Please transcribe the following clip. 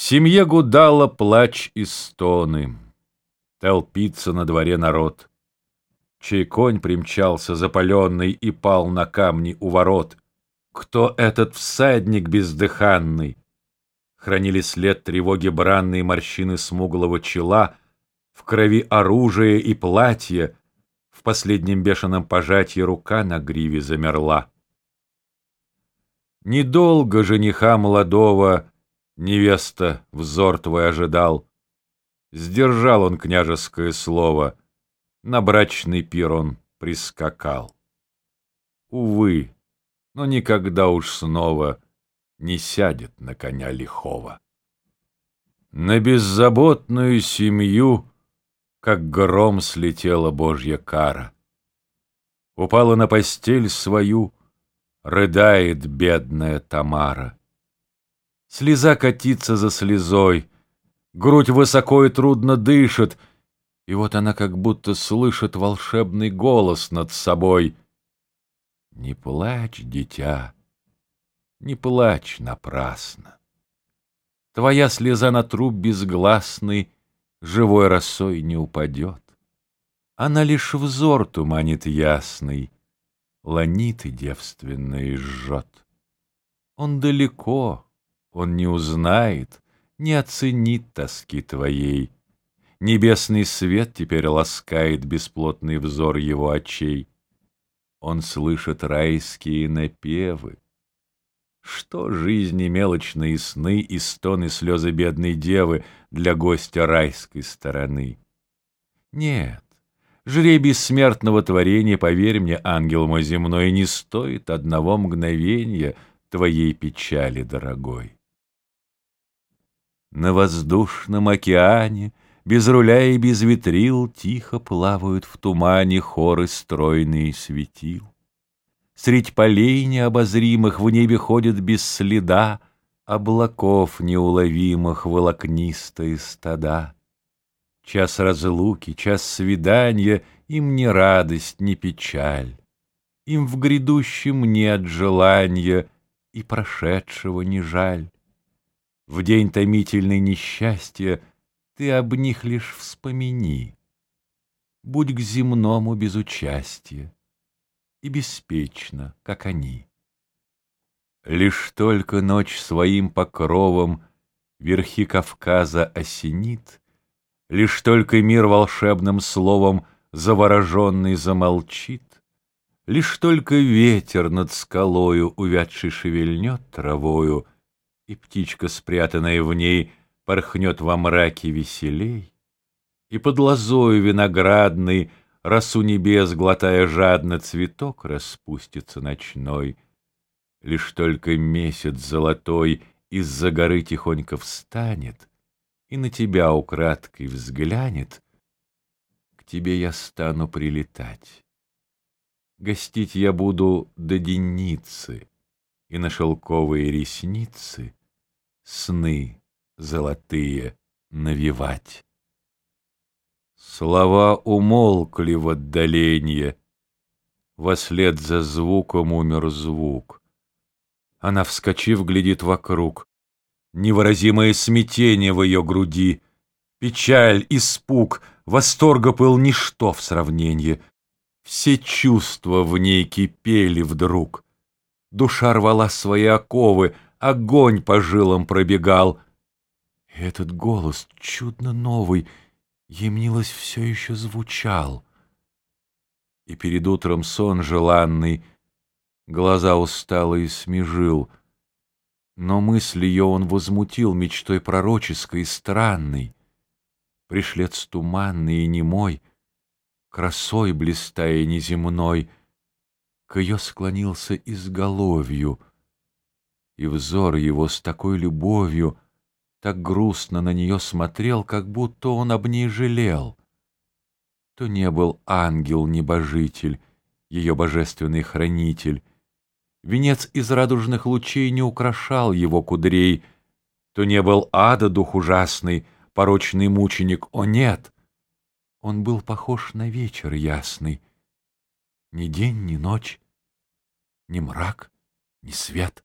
Семье гудала плач и стоны. Толпится на дворе народ. Чей конь примчался запаленный и пал на камни у ворот. Кто этот всадник бездыханный? Хранили след тревоги бранные морщины смуглого чела, В крови оружие и платье, В последнем бешеном пожатии рука на гриве замерла. Недолго жениха молодого Невеста взор твой ожидал. Сдержал он княжеское слово, На брачный пир он прискакал. Увы, но никогда уж снова Не сядет на коня лихого. На беззаботную семью, Как гром слетела божья кара. Упала на постель свою, Рыдает бедная Тамара. Слеза катится за слезой, грудь высоко и трудно дышит, и вот она как будто слышит волшебный голос над собой. Не плачь, дитя, не плачь напрасно. Твоя слеза на труп безгласный живой росой не упадет. Она лишь взор туманит ясный, ланиты девственные жжет. Он далеко, он не узнает, не оценит тоски твоей. Небесный свет теперь ласкает бесплотный взор его очей. Он слышит райские напевы. Что жизни мелочные сны и стоны слезы бедной девы для гостя райской стороны? Нет, жребий смертного творения, поверь мне, ангел мой земной, не стоит одного мгновения твоей печали, дорогой. На воздушном океане, Без руля и без ветрил, Тихо плавают в тумане Хоры стройные светил. Средь полей необозримых В небе ходят без следа Облаков неуловимых Волокнистые стада. Час разлуки, час свидания Им не радость, не печаль. Им в грядущем нет желания И прошедшего не жаль. В день томительной несчастья Ты об них лишь вспомини. Будь к земному без участия И беспечно, как они. Лишь только ночь своим покровом Верхи Кавказа осенит, Лишь только мир волшебным словом Завороженный замолчит, Лишь только ветер над скалою Увядший шевельнет травою — и птичка, спрятанная в ней, порхнет во мраке веселей, и под лозою виноградной, росу небес, глотая жадно, цветок распустится ночной. Лишь только месяц золотой из-за горы тихонько встанет и на тебя украдкой взглянет, к тебе я стану прилетать. Гостить я буду до денницы, и на шелковые ресницы сны золотые навевать. Слова умолкли в отдаленье, Вослед за звуком умер звук. Она, вскочив, глядит вокруг. Невыразимое смятение в ее груди, Печаль, испуг, восторга был ничто в сравнении. Все чувства в ней кипели вдруг. Душа рвала свои оковы, огонь по жилам пробегал. Этот голос, чудно новый, ей мнилось все еще звучал. И перед утром сон желанный, глаза усталые смежил, но мысль ее он возмутил мечтой пророческой и странной. Пришлец туманный и немой, красой блистая неземной, к ее склонился изголовью — и взор его с такой любовью так грустно на нее смотрел, как будто он об ней жалел. То не был ангел-небожитель, ее божественный хранитель, венец из радужных лучей не украшал его кудрей, то не был ада дух ужасный, порочный мученик, о нет! Он был похож на вечер ясный, ни день, ни ночь, ни мрак, ни свет.